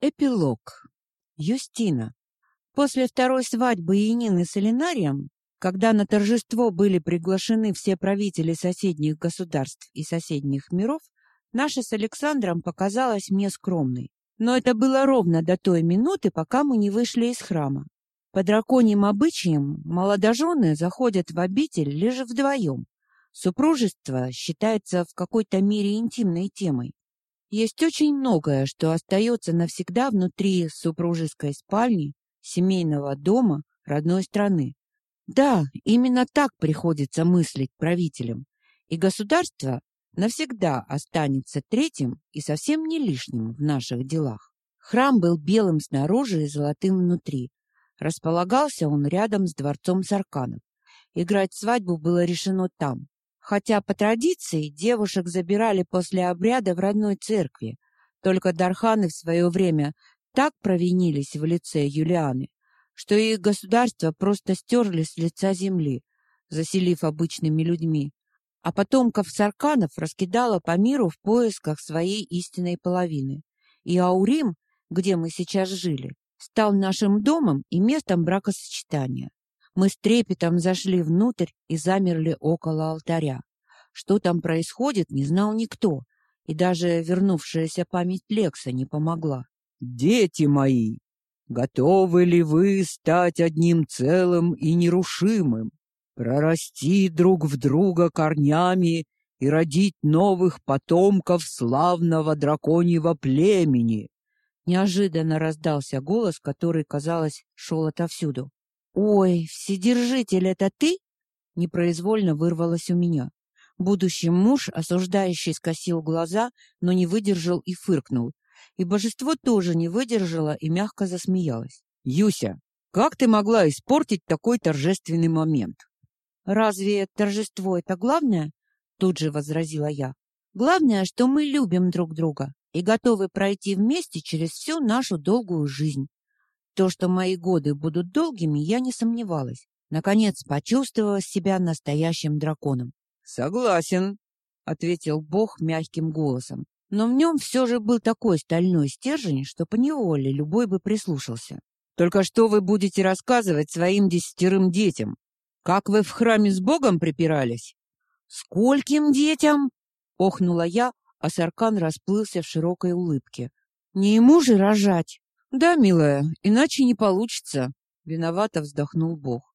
Эпилог. Юстина. После второй свадьбы Янины с Элинарием, когда на торжество были приглашены все правители соседних государств и соседних миров, наша с Александром показалась мне скромной. Но это было ровно до той минуты, пока мы не вышли из храма. По драконьим обычаям молодожены заходят в обитель лишь вдвоем. Супружество считается в какой-то мере интимной темой. Есть очень многое, что остается навсегда внутри супружеской спальни, семейного дома, родной страны. Да, именно так приходится мыслить правителям. И государство навсегда останется третьим и совсем не лишним в наших делах. Храм был белым снаружи и золотым внутри. Располагался он рядом с дворцом Сарканов. Играть свадьбу было решено там. Хотя по традиции девушек забирали после обряда в родной церкви. Только Дарханы в свое время так провинились в лице Юлианы, что их государство просто стерли с лица земли, заселив обычными людьми. А потомков Сарканов раскидало по миру в поисках своей истинной половины. И Аурим, где мы сейчас жили, стал нашим домом и местом бракосочетания. Мы с трепетом зашли внутрь и замерли около алтаря. Что там происходит, не знал никто, и даже вернувшаяся память Лекса не помогла. «Дети мои, готовы ли вы стать одним целым и нерушимым, прорасти друг в друга корнями и родить новых потомков славного драконьего племени?» Неожиданно раздался голос, который, казалось, шел отовсюду. «Ой, Вседержитель, это ты?» Непроизвольно вырвалось у меня. Будущий муж, осуждающий, скосил глаза, но не выдержал и фыркнул. И божество тоже не выдержало и мягко засмеялось. «Юся, как ты могла испортить такой торжественный момент?» «Разве торжество — это главное?» Тут же возразила я. «Главное, что мы любим друг друга и готовы пройти вместе через всю нашу долгую жизнь. То, что мои годы будут долгими, я не сомневалась. Наконец почувствовала себя настоящим драконом. Согласен, ответил Бог мягким голосом. Но в нем все же был такой стальной стержень, что по неволе любой бы прислушался. Только что вы будете рассказывать своим десятерым детям? Как вы в храме с Богом припирались? Скольким детям? охнула я, а Саркан расплылся в широкой улыбке. Не ему же рожать. Да, милая, иначе не получится, виновато вздохнул Бог.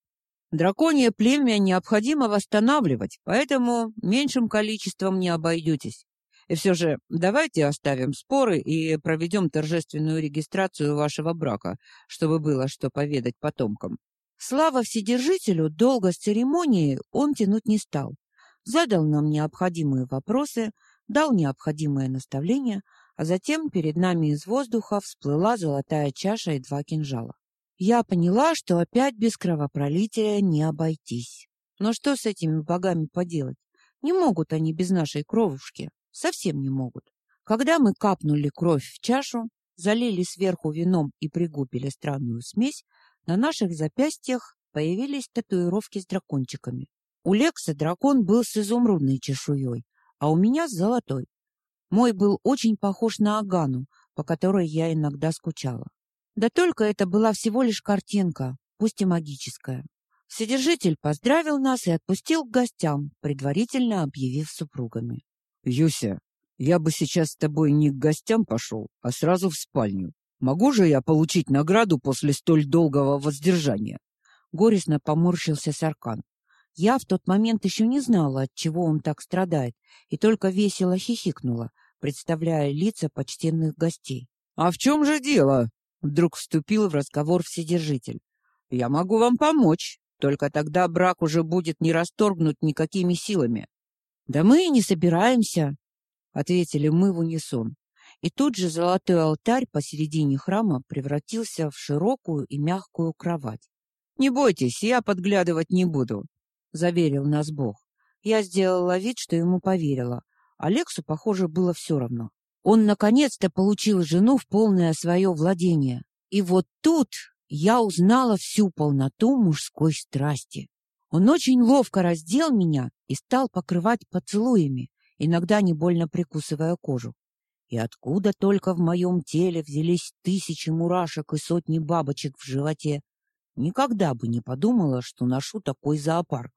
Драконье племя необходимо восстанавливать, поэтому меньшим количеством не обойдетесь. И все же давайте оставим споры и проведем торжественную регистрацию вашего брака, чтобы было что поведать потомкам. Слава Вседержителю, долго с церемонией он тянуть не стал. Задал нам необходимые вопросы, дал необходимое наставление, а затем перед нами из воздуха всплыла золотая чаша и два кинжала. Я поняла, что опять без кровопролития не обойтись. Но что с этими богами поделать? Не могут они без нашей кровушки, совсем не могут. Когда мы капнули кровь в чашу, залили сверху вином и пригубили странную смесь, на наших запястьях появились татуировки с дракончиками. У Лекса дракон был с изумрудной чешуей, а у меня с золотой. Мой был очень похож на Агану, по которой я иногда скучала. Да только это была всего лишь картинка, пусть и магическая. Вседержитель поздравил нас и отпустил к гостям, предварительно объявив супругами. «Юся, я бы сейчас с тобой не к гостям пошел, а сразу в спальню. Могу же я получить награду после столь долгого воздержания?» Горестно поморщился Саркан. Я в тот момент еще не знала, от чего он так страдает, и только весело хихикнула, представляя лица почтенных гостей. «А в чем же дело?» — вдруг вступил в разговор Вседержитель. «Я могу вам помочь, только тогда брак уже будет не расторгнут никакими силами». «Да мы и не собираемся», — ответили мы в унисон. И тут же золотой алтарь посередине храма превратился в широкую и мягкую кровать. «Не бойтесь, я подглядывать не буду», — заверил нас Бог. Я сделала вид, что ему поверила, Алексу, похоже, было все равно. Он наконец-то получил жену в полное свое владение. И вот тут я узнала всю полноту мужской страсти. Он очень ловко раздел меня и стал покрывать поцелуями, иногда не больно прикусывая кожу. И откуда только в моем теле взялись тысячи мурашек и сотни бабочек в животе. Никогда бы не подумала, что ношу такой зоопарк.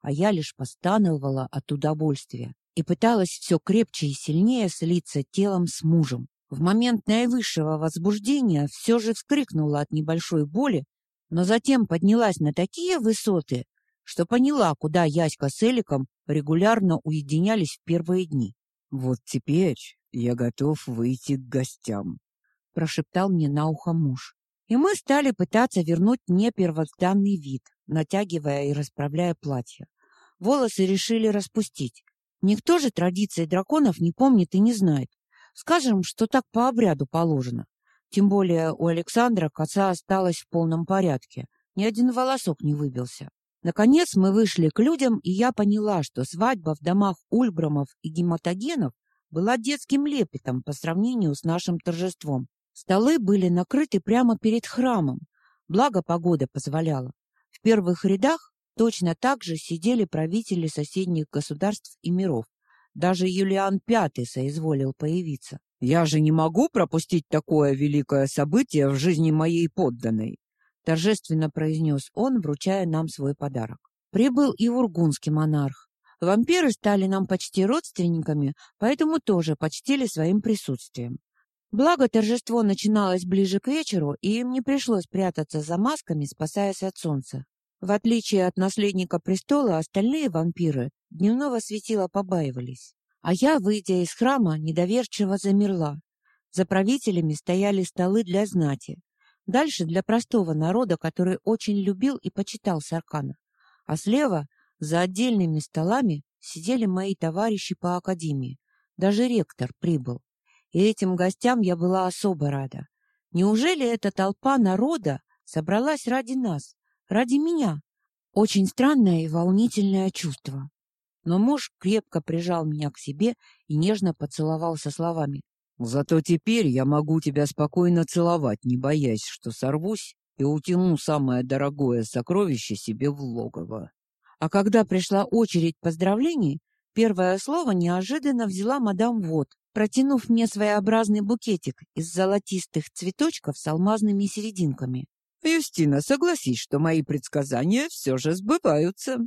А я лишь постановала от удовольствия и пыталась все крепче и сильнее слиться телом с мужем. В момент наивысшего возбуждения все же вскрикнула от небольшой боли, но затем поднялась на такие высоты, что поняла, куда Яська с Эликом регулярно уединялись в первые дни. «Вот теперь я готов выйти к гостям», — прошептал мне на ухо муж. И мы стали пытаться вернуть мне первозданный вид, натягивая и расправляя платье. Волосы решили распустить. Никто же традиций драконов не помнит и не знает. Скажем, что так по обряду положено. Тем более у Александра коса осталась в полном порядке. Ни один волосок не выбился. Наконец мы вышли к людям, и я поняла, что свадьба в домах Ульбрамов и гематогенов была детским лепетом по сравнению с нашим торжеством. Столы были накрыты прямо перед храмом, благо погода позволяла. В первых рядах точно так же сидели правители соседних государств и миров. Даже Юлиан V соизволил появиться. «Я же не могу пропустить такое великое событие в жизни моей подданной», торжественно произнес он, вручая нам свой подарок. Прибыл и ургунский монарх. Вампиры стали нам почти родственниками, поэтому тоже почтили своим присутствием. Благо торжество начиналось ближе к вечеру, и им не пришлось прятаться за масками, спасаясь от солнца. В отличие от наследника престола, остальные вампиры дневного светила побаивались. А я, выйдя из храма, недоверчиво замерла. За правителями стояли столы для знати. Дальше для простого народа, который очень любил и почитал Саркана. А слева, за отдельными столами, сидели мои товарищи по академии. Даже ректор прибыл. И этим гостям я была особо рада. Неужели эта толпа народа собралась ради нас, ради меня? Очень странное и волнительное чувство. Но муж крепко прижал меня к себе и нежно поцеловал со словами: Зато теперь я могу тебя спокойно целовать, не боясь, что сорвусь и утяну самое дорогое сокровище себе в логово. А когда пришла очередь поздравлений, первое слово неожиданно взяла мадам Вот, протянув мне своеобразный букетик из золотистых цветочков с алмазными серединками. «Юстина, согласись, что мои предсказания все же сбываются».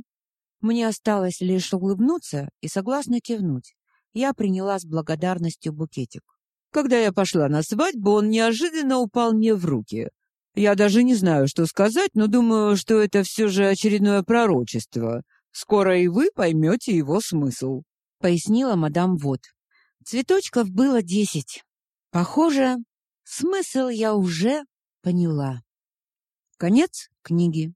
Мне осталось лишь улыбнуться и согласно кивнуть. Я приняла с благодарностью букетик. Когда я пошла на свадьбу, он неожиданно упал мне в руки. Я даже не знаю, что сказать, но думаю, что это все же очередное пророчество. Скоро и вы поймете его смысл», — пояснила мадам Вот. Цветочков было десять. Похоже, смысл я уже поняла. Конец книги.